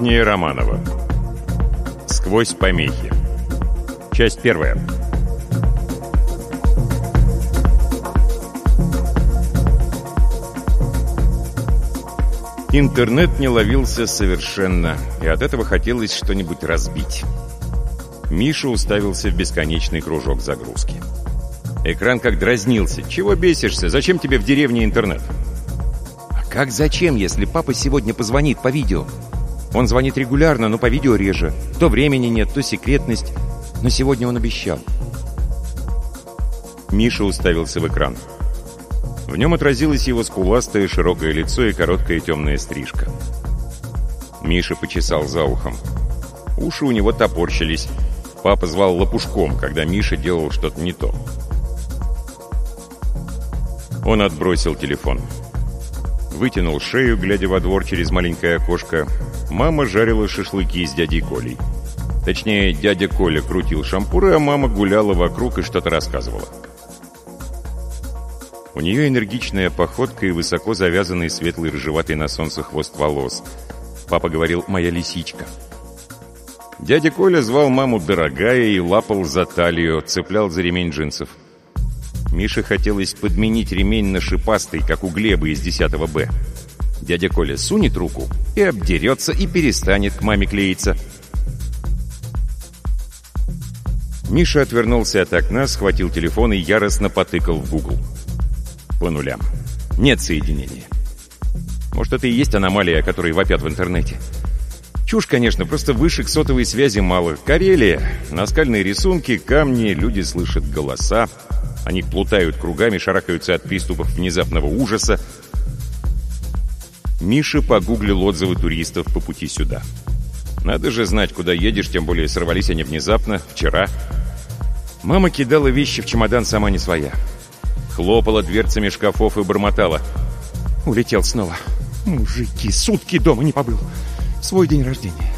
Агния Романова. Сквозь помехи. Часть первая. Интернет не ловился совершенно, и от этого хотелось что-нибудь разбить. Миша уставился в бесконечный кружок загрузки. Экран как дразнился. «Чего бесишься? Зачем тебе в деревне интернет?» «А как зачем, если папа сегодня позвонит по видео?» Он звонит регулярно, но по видео реже. То времени нет, то секретность. Но сегодня он обещал. Миша уставился в экран. В нем отразилось его скуластое широкое лицо и короткая темная стрижка. Миша почесал за ухом. Уши у него топорщились. Папа звал лопушком, когда Миша делал что-то не то. Он отбросил телефон. Вытянул шею, глядя во двор через маленькое окошко. Мама жарила шашлыки с дядей Колей. Точнее, дядя Коля крутил шампуры, а мама гуляла вокруг и что-то рассказывала. У нее энергичная походка и высоко завязанный светлый рыжеватый на солнце хвост волос. Папа говорил «моя лисичка». Дядя Коля звал маму «дорогая» и лапал за талию, цеплял за ремень джинсов. Мише хотелось подменить ремень на шипастый, как у Глеба из 10 Б. Дядя Коля сунет руку и обдерется, и перестанет к маме клеиться. Миша отвернулся от окна, схватил телефон и яростно потыкал в Google по нулям. Нет соединения. Может, это и есть аномалия, о которой вопят в интернете. Чушь, конечно, просто вышек сотовой связи мало. Карелия, наскальные рисунки, камни, люди слышат голоса. Они плутают кругами, шарахаются от приступов внезапного ужаса. Миша погуглил отзывы туристов по пути сюда. Надо же знать, куда едешь, тем более сорвались они внезапно, вчера. Мама кидала вещи в чемодан сама не своя хлопала дверцами шкафов и бормотала. Улетел снова. Мужики, сутки дома не побыл. Свой день рождения.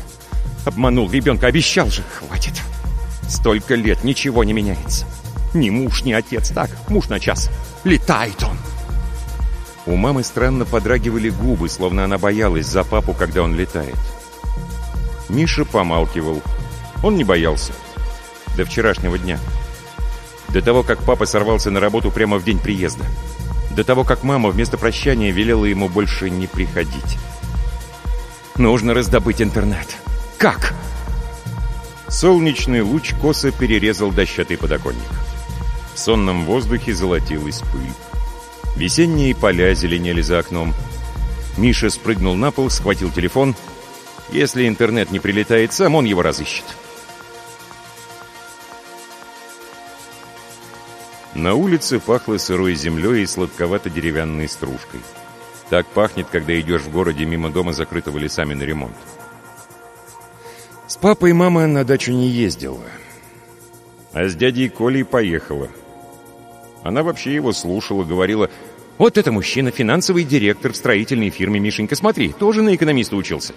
Обманул ребенка, обещал же, хватит. Столько лет ничего не меняется. Ни муж, ни отец, так, муж на час. Летает он. У мамы странно подрагивали губы, словно она боялась за папу, когда он летает. Миша помалкивал. Он не боялся. До вчерашнего дня. До того, как папа сорвался на работу прямо в день приезда. До того, как мама вместо прощания велела ему больше не приходить. Нужно раздобыть интернет. Как? Солнечный луч косо перерезал дощатый подоконник. В сонном воздухе золотилась пыль. Весенние поля зеленели за окном. Миша спрыгнул на пол, схватил телефон. Если интернет не прилетает сам, он его разыщет. На улице пахло сырой землей и сладковато-деревянной стружкой. Так пахнет, когда идешь в городе мимо дома, закрытого лесами на ремонт. С папой мама на дачу не ездила. А с дядей Колей поехала. Она вообще его слушала, говорила, «Вот это мужчина, финансовый директор в строительной фирме, Мишенька, смотри, тоже на экономиста учился».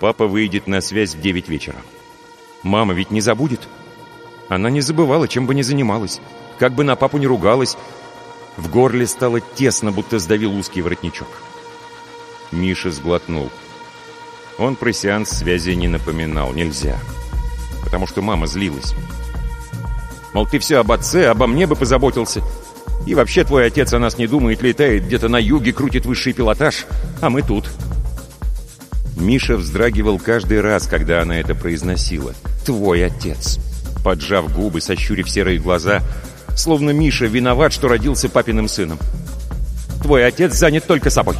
Папа выйдет на связь в 9 вечера. Мама ведь не забудет. Она не забывала, чем бы ни занималась, как бы на папу не ругалась. В горле стало тесно, будто сдавил узкий воротничок. Миша сглотнул. Он про сеанс связи не напоминал, нельзя. Потому что мама злилась. Мол, ты все об отце, обо мне бы позаботился. И вообще твой отец о нас не думает, летает где-то на юге, крутит высший пилотаж, а мы тут. Миша вздрагивал каждый раз, когда она это произносила. «Твой отец» поджав губы, сощурив серые глаза, словно Миша виноват, что родился папиным сыном. «Твой отец занят только собой».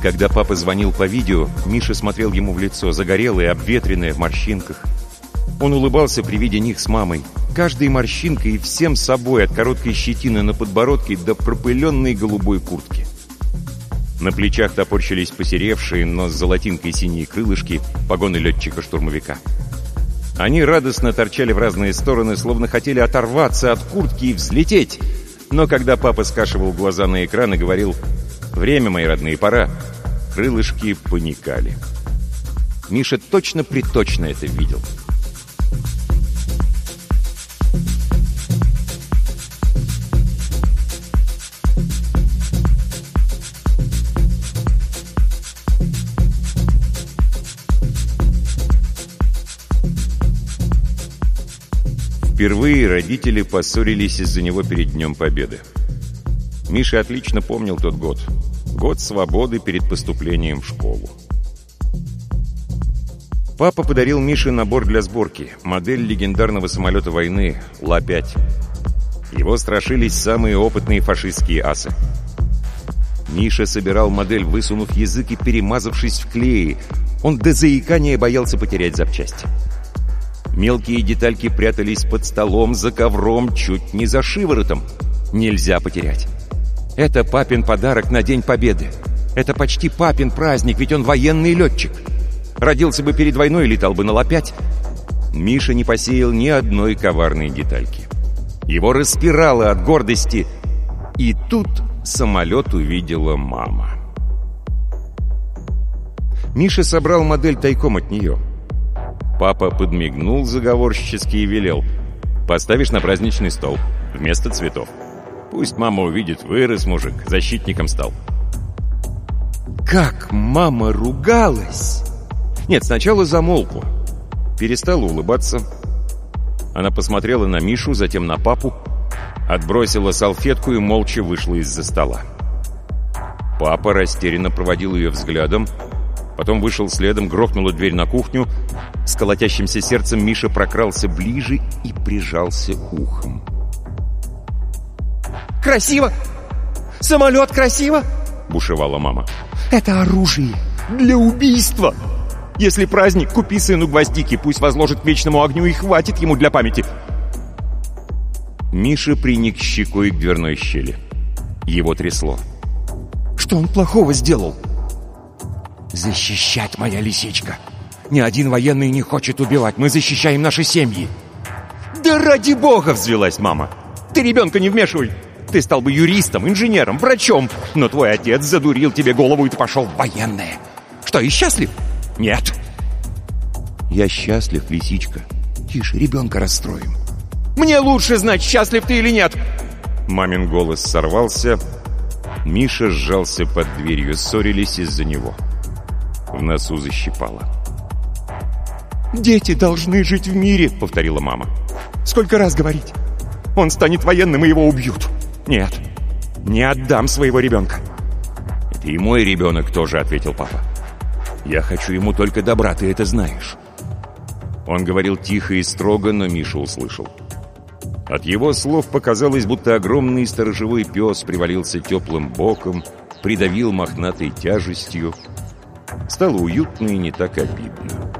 Когда папа звонил по видео, Миша смотрел ему в лицо, загорелое, обветренное, в морщинках. Он улыбался при виде них с мамой. Каждой морщинкой и всем собой, от короткой щетины на подбородке до пропыленной голубой куртки. На плечах топорщились посеревшие, но с золотинкой синие крылышки, погоны летчика-штурмовика. Они радостно торчали в разные стороны, словно хотели оторваться от куртки и взлететь. Но когда папа скашивал глаза на экран и говорил «Время, мои родные, пора», крылышки паникали. Миша точно-приточно это видел. Впервые родители поссорились из-за него перед Днем Победы. Миша отлично помнил тот год. Год свободы перед поступлением в школу. Папа подарил Мише набор для сборки, модель легендарного самолета войны Ла-5. Его страшились самые опытные фашистские асы. Миша собирал модель, высунув язык и перемазавшись в клее. Он до заикания боялся потерять запчасти. Мелкие детальки прятались под столом, за ковром, чуть не за шиворотом. Нельзя потерять. Это папин подарок на День Победы. Это почти папин праздник, ведь он военный летчик. Родился бы перед войной, летал бы на Ла-5. Миша не посеял ни одной коварной детальки. Его распирало от гордости. И тут самолет увидела мама. Миша собрал модель тайком от нее. Папа подмигнул заговорщически и велел. «Поставишь на праздничный стол, вместо цветов. Пусть мама увидит, вырос мужик, защитником стал». Как мама ругалась! Нет, сначала замолкла. Перестала улыбаться. Она посмотрела на Мишу, затем на папу, отбросила салфетку и молча вышла из-за стола. Папа растерянно проводил ее взглядом, потом вышел следом, грохнула дверь на кухню. С колотящимся сердцем Миша прокрался ближе и прижался ухом. «Красиво! Самолет красиво!» — бушевала мама. «Это оружие для убийства!» Если праздник, купи сыну гвоздики, пусть возложит к вечному огню и хватит ему для памяти. Миша приник щекой к дверной щели. Его трясло. Что он плохого сделал? Защищать, моя лисичка. Ни один военный не хочет убивать. Мы защищаем наши семьи. Да ради бога, взвелась мама. Ты ребенка не вмешивай. Ты стал бы юристом, инженером, врачом. Но твой отец задурил тебе голову, и ты пошел в военное. Что, и счастлив? Нет. Я счастлив, лисичка. Тише, ребенка расстроим. Мне лучше знать, счастлив ты или нет. Мамин голос сорвался. Миша сжался под дверью, ссорились из-за него. В носу защипало. «Дети должны жить в мире», — повторила мама. «Сколько раз говорить? Он станет военным, и его убьют. Нет, не отдам своего ребенка». «Это и мой ребенок тоже», — ответил папа. Я хочу ему только добра, ты это знаешь». Он говорил тихо и строго, но Миша услышал. От его слов показалось, будто огромный сторожевой пес привалился теплым боком, придавил мохнатой тяжестью. Стало уютно и не так обидно.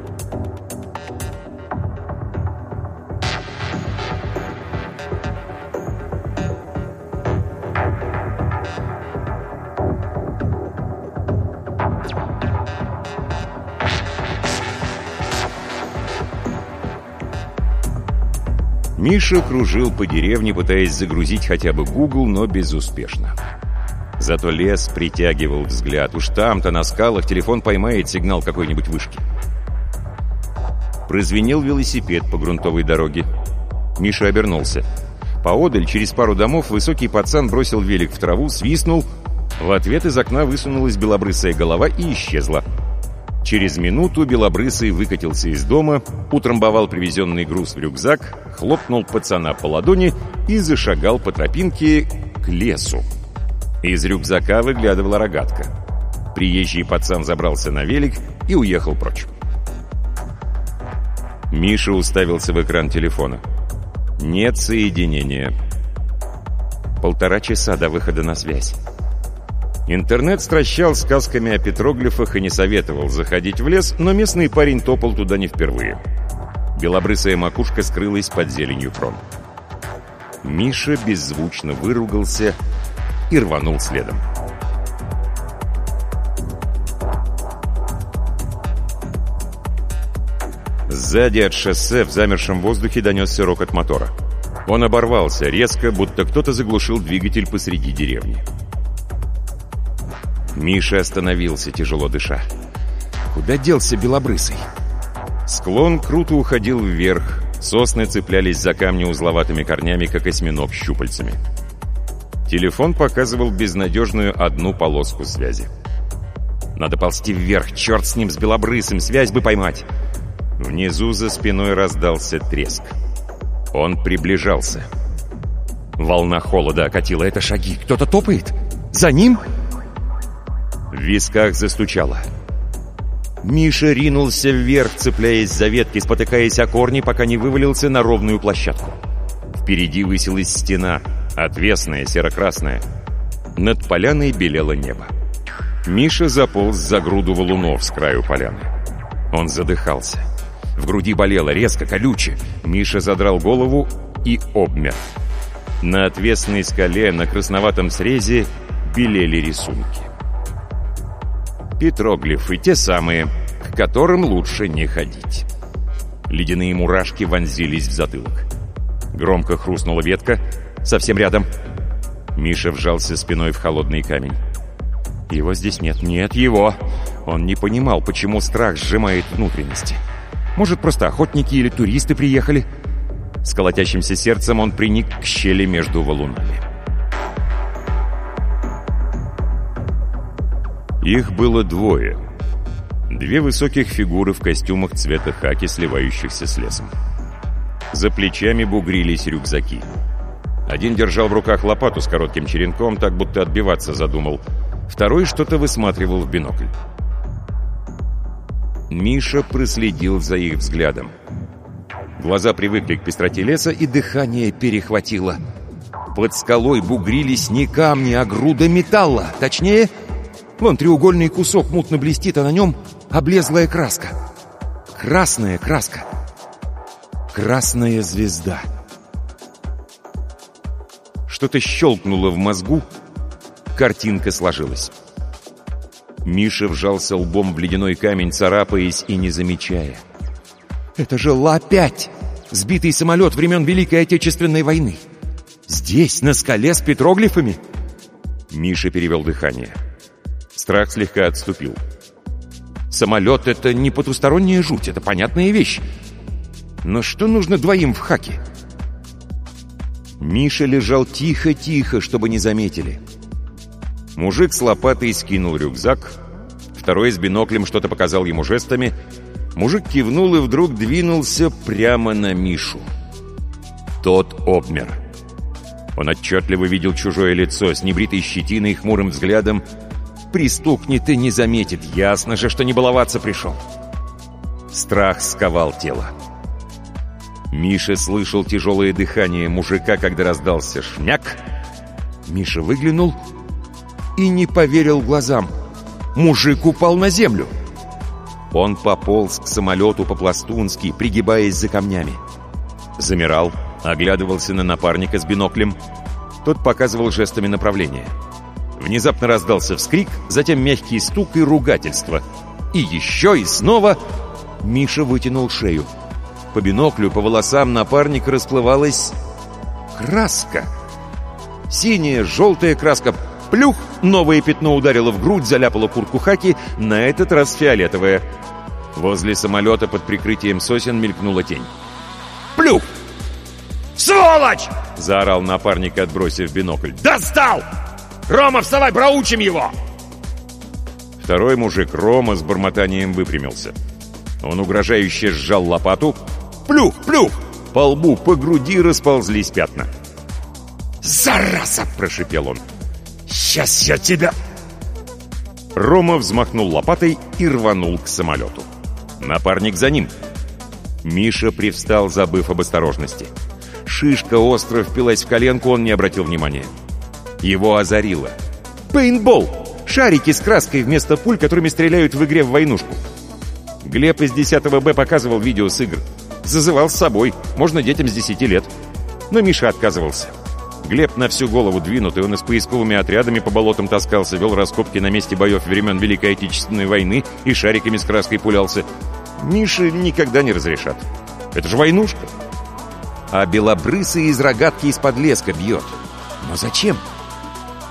Миша кружил по деревне, пытаясь загрузить хотя бы Google, но безуспешно. Зато лес притягивал взгляд. Уж там-то на скалах телефон поймает сигнал какой-нибудь вышки. Прозвенел велосипед по грунтовой дороге. Миша обернулся. Поодаль, через пару домов, высокий пацан бросил велик в траву, свистнул. В ответ из окна высунулась белобрысая голова и исчезла. Через минуту Белобрысый выкатился из дома, утрамбовал привезенный груз в рюкзак, хлопнул пацана по ладони и зашагал по тропинке к лесу. Из рюкзака выглядывала рогатка. Приезжий пацан забрался на велик и уехал прочь. Миша уставился в экран телефона. Нет соединения. Полтора часа до выхода на связь. Интернет стращал сказками о петроглифах и не советовал заходить в лес, но местный парень топал туда не впервые. Белобрысая макушка скрылась под зеленью крон. Миша беззвучно выругался и рванул следом. Сзади от шоссе в замершем воздухе донесся рокот мотора. Он оборвался резко, будто кто-то заглушил двигатель посреди деревни. Миша остановился, тяжело дыша. Куда делся белобрысый? Склон круто уходил вверх. Сосны цеплялись за камни узловатыми корнями, как осьминог щупальцами. Телефон показывал безнадежную одну полоску связи. Надо ползти вверх, черт с ним, с белобрысым, связь бы поймать. Внизу за спиной раздался треск. Он приближался. Волна холода окатила это шаги. Кто-то топает? За ним? В висках застучало. Миша ринулся вверх, цепляясь за ветки, спотыкаясь о корни, пока не вывалился на ровную площадку. Впереди высилась стена, отвесная, серо-красная. Над поляной белело небо. Миша заполз за груду валунов с краю поляны. Он задыхался. В груди болело резко, колюче. Миша задрал голову и обмер. На отвесной скале на красноватом срезе белели рисунки. Петроглифы, те самые, к которым лучше не ходить. Ледяные мурашки вонзились в затылок. Громко хрустнула ветка, совсем рядом. Миша вжался спиной в холодный камень. Его здесь нет, нет его. Он не понимал, почему страх сжимает внутренности. Может, просто охотники или туристы приехали? С колотящимся сердцем он приник к щели между валунами. Их было двое. Две высоких фигуры в костюмах цвета хаки, сливающихся с лесом. За плечами бугрились рюкзаки. Один держал в руках лопату с коротким черенком, так будто отбиваться задумал. Второй что-то высматривал в бинокль. Миша проследил за их взглядом. Глаза привыкли к пестроте леса, и дыхание перехватило. Под скалой бугрились не камни, а груда металла. Точнее, Вон треугольный кусок мутно блестит, а на нем облезлая краска. Красная краска. Красная звезда. Что-то щелкнуло в мозгу, картинка сложилась. Миша вжался лбом в ледяной камень, царапаясь и не замечая. «Это же Ла-5! Сбитый самолет времен Великой Отечественной войны! Здесь, на скале с петроглифами!» Миша перевел дыхание. Страх слегка отступил. Самолет — это не потусторонняя жуть, это понятная вещь. Но что нужно двоим в хаке? Миша лежал тихо-тихо, чтобы не заметили. Мужик с лопатой скинул рюкзак, второй с биноклем что-то показал ему жестами. Мужик кивнул и вдруг двинулся прямо на Мишу. Тот обмер. Он отчетливо видел чужое лицо с небритой щетиной и хмурым взглядом, Пристукнет и не заметит. Ясно же, что не баловаться пришел. Страх сковал тело. Миша слышал тяжелое дыхание мужика, когда раздался шмяк. Миша выглянул и не поверил глазам. Мужик упал на землю. Он пополз к самолету по-пластунски, пригибаясь за камнями. Замирал, оглядывался на напарника с биноклем. Тот показывал жестами направления. Внезапно раздался вскрик, затем мягкий стук и ругательство. И еще, и снова Миша вытянул шею. По биноклю, по волосам напарника расплывалась краска. Синяя, желтая краска. Плюх! Новое пятно ударило в грудь, заляпало куртку хаки, на этот раз фиолетовая. Возле самолета под прикрытием сосен мелькнула тень. «Плюх!» «Сволочь!» — заорал напарник, отбросив бинокль. «Достал!» Рома, вставай, проучим его!» Второй мужик, Рома, с бормотанием выпрямился. Он угрожающе сжал лопату. «Плюх! Плюх!» По лбу, по груди расползлись пятна. «Зараза!» — прошипел он. «Сейчас я тебя...» Рома взмахнул лопатой и рванул к самолету. Напарник за ним. Миша привстал, забыв об осторожности. Шишка остро впилась в коленку, он не обратил внимания. Его озарило. «Пейнтбол! Шарики с краской вместо пуль, которыми стреляют в игре в войнушку!» Глеб из 10 Б показывал видео с игр. Зазывал с собой, можно детям с 10 лет. Но Миша отказывался. Глеб на всю голову двинутый, он и с поисковыми отрядами по болотам таскался, вел раскопки на месте боев времен Великой Отечественной войны и шариками с краской пулялся. Мише никогда не разрешат. Это же войнушка. А белобрысый из рогатки из-под леска бьет. Но зачем?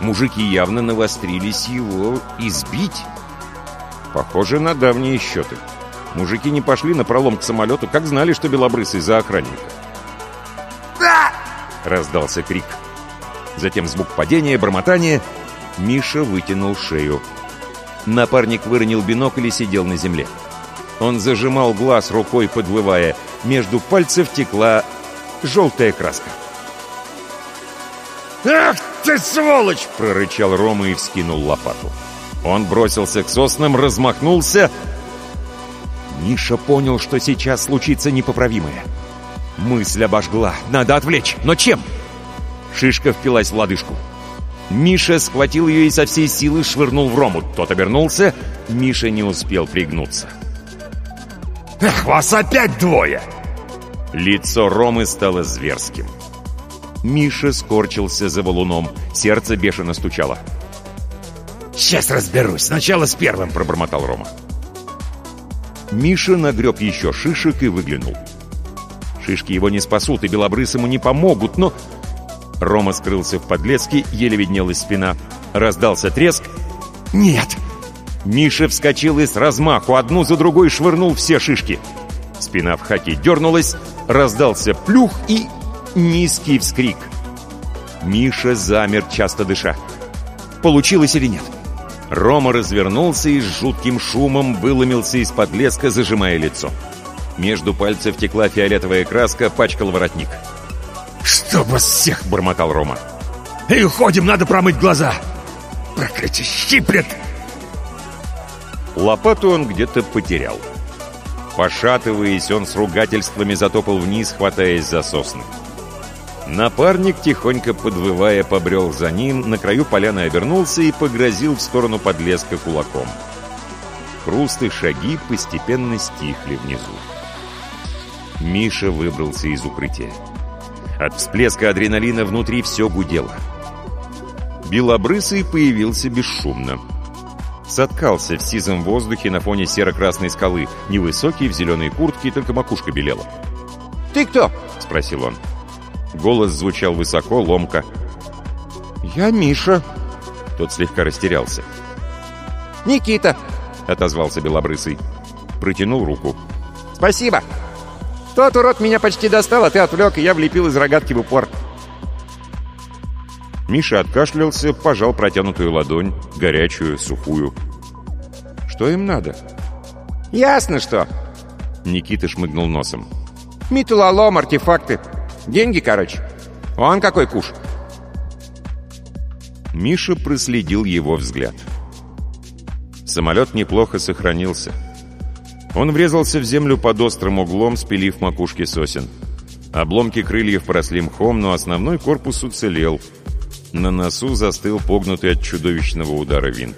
Мужики явно навострились его избить. Похоже на давние счеты. Мужики не пошли на пролом к самолету, как знали, что белобрысый за охранника. «Да!» — раздался крик. Затем звук падения, бормотания. Миша вытянул шею. Напарник выронил бинокль и сидел на земле. Он зажимал глаз рукой, подвывая. Между пальцев текла желтая краска. «Ах ты, сволочь!» — прорычал Рома и вскинул лопату. Он бросился к соснам, размахнулся. Миша понял, что сейчас случится непоправимое. Мысль обожгла. Надо отвлечь. Но чем? Шишка впилась в лодыжку. Миша схватил ее и со всей силы швырнул в Рому. Тот обернулся. Миша не успел пригнуться. «Ах, вас опять двое!» Лицо Ромы стало зверским. Миша скорчился за валуном. Сердце бешено стучало. «Сейчас разберусь. Сначала с первым», — пробормотал Рома. Миша нагреб еще шишек и выглянул. Шишки его не спасут, и белобрысому не помогут, но... Рома скрылся в подлеске, еле виднелась спина. Раздался треск. «Нет!» Миша вскочил и с размаху одну за другой швырнул все шишки. Спина в хаке дернулась, раздался плюх и низкий вскрик. Миша замер, часто дыша. Получилось или нет? Рома развернулся и с жутким шумом выломился из-под леска, зажимая лицо. Между пальцев текла фиолетовая краска, пачкал воротник. «Что вас всех!» — бормотал Рома. «И уходим, надо промыть глаза!» «Проклятие, щиплет!» Лопату он где-то потерял. Пошатываясь, он с ругательствами затопал вниз, хватаясь за сосны. Напарник, тихонько подвывая, побрел за ним, на краю поляны обернулся и погрозил в сторону подлеска кулаком. Хруст и шаги постепенно стихли внизу. Миша выбрался из укрытия. От всплеска адреналина внутри все гудело. Белобрысый появился бесшумно. Соткался в сизом воздухе на фоне серо-красной скалы, невысокий, в зеленой куртке, только макушка белела. «Ты кто?» — спросил он. Голос звучал высоко, ломко. «Я Миша». Тот слегка растерялся. «Никита», — отозвался Белобрысый. Протянул руку. «Спасибо. Тот урод меня почти достал, а ты отвлек, и я влепил из рогатки в упор». Миша откашлялся, пожал протянутую ладонь, горячую, сухую. «Что им надо?» «Ясно что». Никита шмыгнул носом. «Металлолом, артефакты. Деньги, короче. Он какой куш». Миша проследил его взгляд. Самолет неплохо сохранился. Он врезался в землю под острым углом, спилив макушки сосен. Обломки крыльев поросли мхом, но основной корпус уцелел. На носу застыл погнутый от чудовищного удара винт.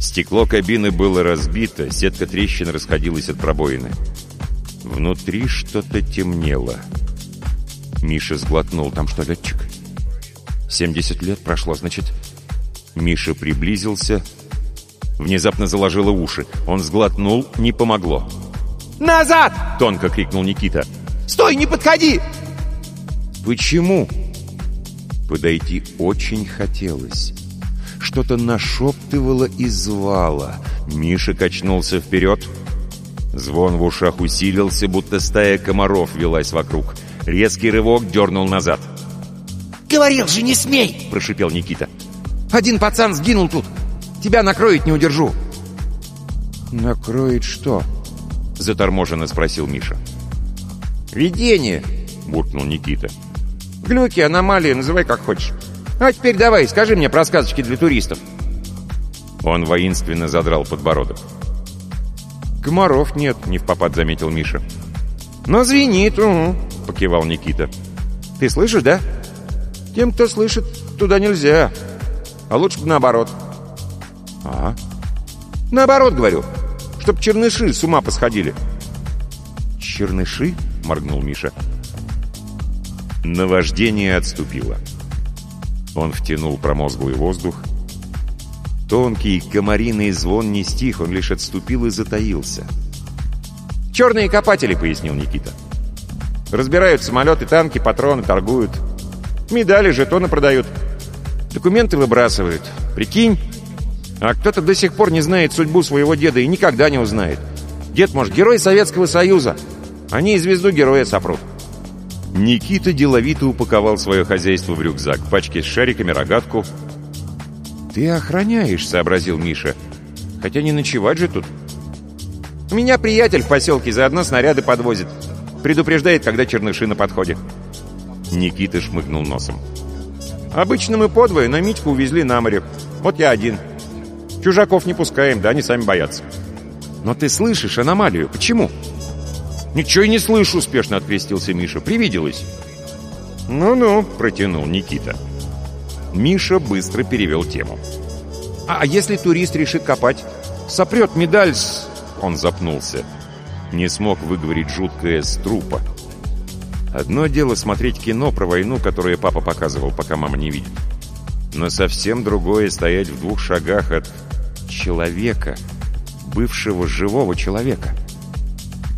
Стекло кабины было разбито, сетка трещин расходилась от пробоины. Внутри что-то темнело. Миша сглотнул. Там что, летчик? 70 лет прошло, значит... Миша приблизился. Внезапно заложило уши. Он сглотнул, не помогло. «Назад!» — тонко крикнул Никита. «Стой, не подходи!» «Почему?» Подойти очень хотелось. Что-то нашептывало и звало. Миша качнулся вперед. Звон в ушах усилился, будто стая комаров велась вокруг. Резкий рывок дернул назад. «Говорил же, не смей!» – прошипел Никита. «Один пацан сгинул тут. Тебя накроет не удержу». «Накроет что?» – заторможенно спросил Миша. «Видение!» – буркнул Никита. «Глюки, аномалии, называй как хочешь. А теперь давай, скажи мне про сказочки для туристов». Он воинственно задрал подбородок. «Комаров нет», — не в попад заметил Миша. «Но звенит, угу», — покивал Никита. «Ты слышишь, да? Тем, кто слышит, туда нельзя. А лучше бы наоборот». «А?» «Наоборот, говорю. Чтоб черныши с ума посходили». «Черныши?» — моргнул Миша. Наваждение отступило. Он втянул промозглый воздух. Тонкий комариный звон не стих, он лишь отступил и затаился. «Черные копатели», — пояснил Никита. «Разбирают самолеты, танки, патроны, торгуют. Медали, жетоны продают. Документы выбрасывают. Прикинь? А кто-то до сих пор не знает судьбу своего деда и никогда не узнает. Дед, может, герой Советского Союза. Они и звезду героя сопрут». Никита деловито упаковал свое хозяйство в рюкзак, пачки с шариками, рогатку. «Ты охраняешь», — сообразил Миша. «Хотя не ночевать же тут». «У меня приятель в поселке, заодно снаряды подвозит. Предупреждает, когда черныши на подходе. Никита шмыгнул носом. Обычно мы подвое, но Митьку увезли на море. Вот я один. Чужаков не пускаем, да, они сами боятся. Но ты слышишь аномалию. Почему? Ничего и не слышу, успешно открестился Миша. Привиделось. Ну-ну, протянул Никита. Миша быстро перевел тему. А, а если турист решит копать? Сопрет медаль с... Он запнулся. Не смог выговорить жуткое «с трупа». Одно дело смотреть кино про войну, которое папа показывал, пока мама не видит. Но совсем другое стоять в двух шагах от человека, бывшего живого человека.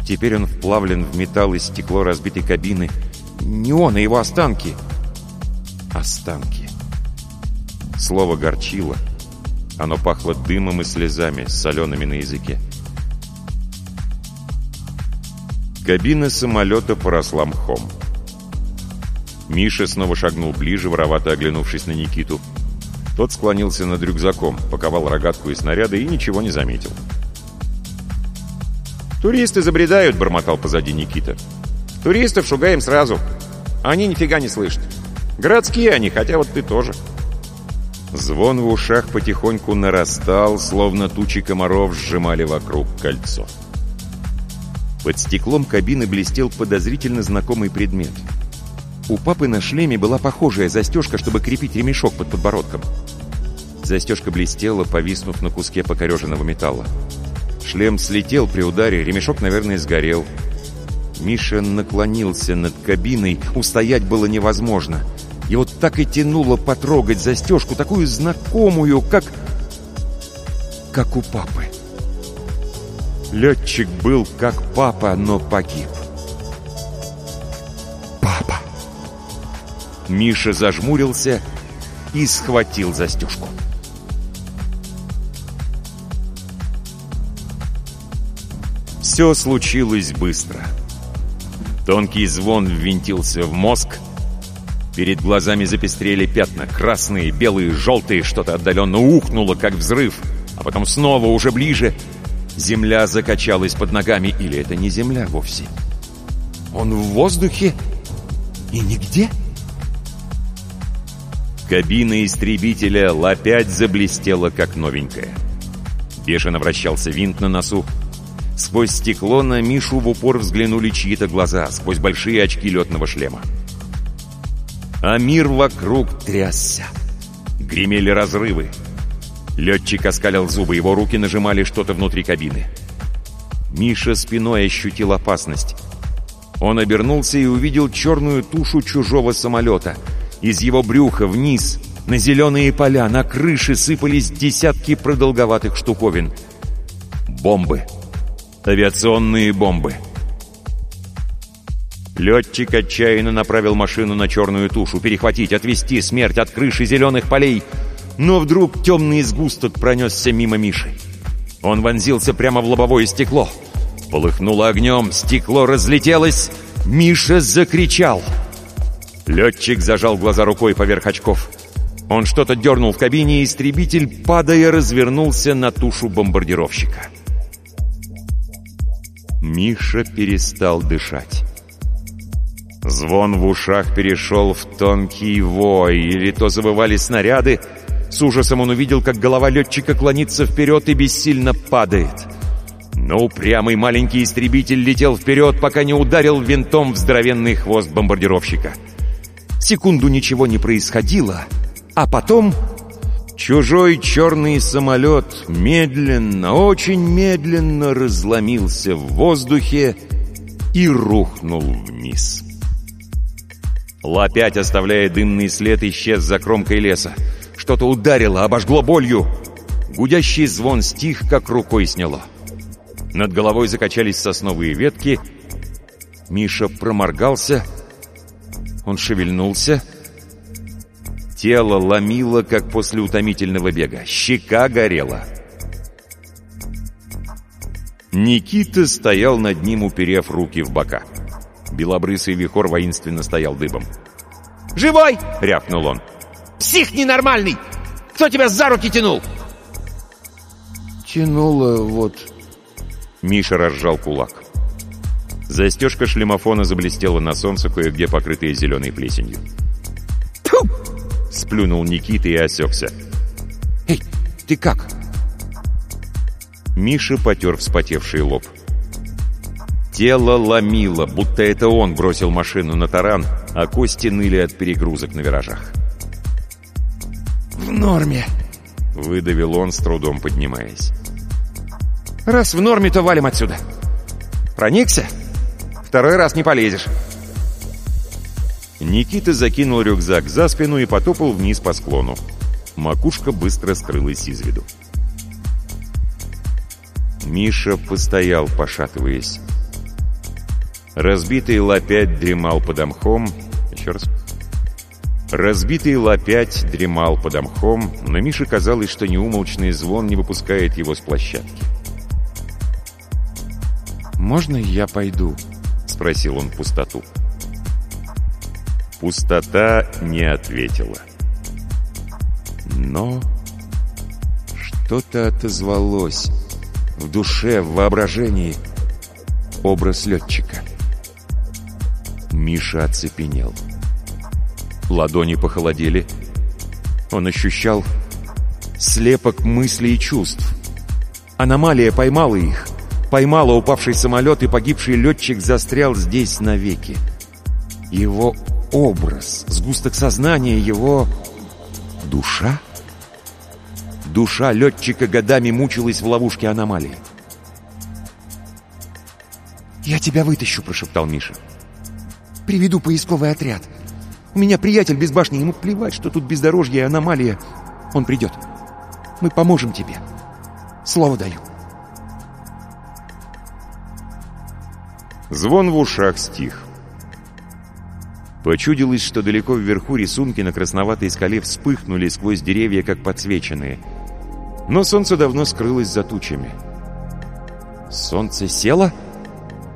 Теперь он вплавлен в металл и стекло разбитой кабины. Не он, а его останки. Останки. Слово горчило. Оно пахло дымом и слезами, солеными на языке. Кабина самолета поросла мхом. Миша снова шагнул ближе, воровато оглянувшись на Никиту. Тот склонился над рюкзаком, паковал рогатку и снаряды и ничего не заметил. «Туристы забредают», — бормотал позади Никита. «Туристов шугаем сразу. Они нифига не слышат. Городские они, хотя вот ты тоже». Звон в ушах потихоньку нарастал, словно тучи комаров сжимали вокруг кольцо. Под стеклом кабины блестел подозрительно знакомый предмет. У папы на шлеме была похожая застежка, чтобы крепить ремешок под подбородком. Застежка блестела, повиснув на куске покореженного металла. Шлем слетел при ударе, ремешок, наверное, сгорел. Миша наклонился над кабиной, устоять было невозможно. И вот так и тянуло потрогать застежку, такую знакомую, как... как у папы. Летчик был как папа, но погиб. Папа. Миша зажмурился и схватил застежку. Все случилось быстро. Тонкий звон ввинтился в мозг. Перед глазами запестрели пятна. Красные, белые, желтые. Что-то отдаленно ухнуло, как взрыв. А потом снова, уже ближе — Земля закачалась под ногами, или это не земля вовсе? Он в воздухе и нигде? Кабина истребителя опять заблестела, как новенькая. Бешено вращался винт на носу. Сквозь стекло на Мишу в упор взглянули чьи-то глаза, сквозь большие очки летного шлема. А мир вокруг трясся. Гремели разрывы. Летчик оскалил зубы, его руки нажимали что-то внутри кабины. Миша спиной ощутил опасность. Он обернулся и увидел черную тушу чужого самолета. Из его брюха вниз, на зеленые поля, на крыше сыпались десятки продолговатых штуковин. Бомбы. Авиационные бомбы. Летчик отчаянно направил машину на черную тушу. Перехватить, отвести смерть от крыши зеленых полей — но вдруг темный сгусток пронесся мимо Миши. Он вонзился прямо в лобовое стекло. Полыхнуло огнем, стекло разлетелось. Миша закричал. Летчик зажал глаза рукой поверх очков. Он что-то дернул в кабине, и истребитель, падая, развернулся на тушу бомбардировщика. Миша перестал дышать. Звон в ушах перешел в тонкий вой, или то завывали снаряды, с ужасом он увидел, как голова летчика клонится вперед и бессильно падает. Но упрямый маленький истребитель летел вперед, пока не ударил винтом в здоровенный хвост бомбардировщика. Секунду ничего не происходило, а потом... Чужой черный самолет медленно, очень медленно разломился в воздухе и рухнул вниз. Л опять, оставляя дымный след, исчез за кромкой леса. Что-то ударило, обожгло болью. Гудящий звон стих, как рукой сняло. Над головой закачались сосновые ветки. Миша проморгался. Он шевельнулся. Тело ломило, как после утомительного бега. Щека горела. Никита стоял над ним, уперев руки в бока. Белобрысый вихор воинственно стоял дыбом. «Живой!» — рявкнул он. Псих ненормальный! Кто тебя за руки тянул?» «Тянуло вот...» Миша разжал кулак. Застежка шлемофона заблестела на солнце, кое-где покрытая зеленой плесенью. Тьфу! Сплюнул Никита и осекся. Эй, ты как? Миша потер вспотевший лоб. Тело ломило, будто это он бросил машину на таран, а кости ныли от перегрузок на виражах. В норме. Выдавил он, с трудом поднимаясь. Раз в норме, то валим отсюда. Проникся? Второй раз не полезешь. Никита закинул рюкзак за спину и потопал вниз по склону. Макушка быстро скрылась из виду. Миша постоял, пошатываясь. Разбитый лопять дремал под мхом. Еще раз. Разбитый лопять дремал под мхом, но Мише казалось, что неумолчный звон не выпускает его с площадки. «Можно я пойду?» — спросил он пустоту. Пустота не ответила. Но что-то отозвалось в душе, в воображении. Образ летчика. Миша оцепенел. Ладони похолодели. Он ощущал слепок мыслей и чувств. Аномалия поймала их. Поймала упавший самолет, и погибший летчик застрял здесь навеки. Его образ, сгусток сознания, его душа? Душа летчика годами мучилась в ловушке аномалии. «Я тебя вытащу», — прошептал Миша. «Приведу поисковый отряд. У меня приятель без башни, ему плевать, что тут бездорожье и аномалия. Он придет. Мы поможем тебе. Слово даю». Звон в ушах стих. Почудилось, что далеко вверху рисунки на красноватой скале вспыхнули сквозь деревья, как подсвеченные. Но солнце давно скрылось за тучами. Солнце село?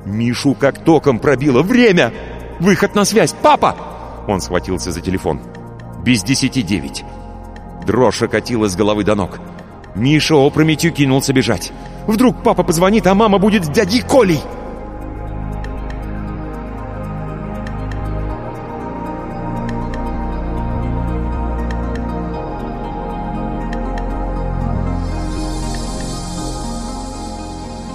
Мишу как током пробило. Время! Выход на связь! Папа! Он схватился за телефон. Без десяти девять. Дрожь окатила с головы до ног. Миша опрометью кинулся бежать. Вдруг папа позвонит, а мама будет с дядей Колей!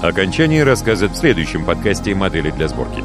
Окончание рассказа в следующем подкасте «Модели для сборки».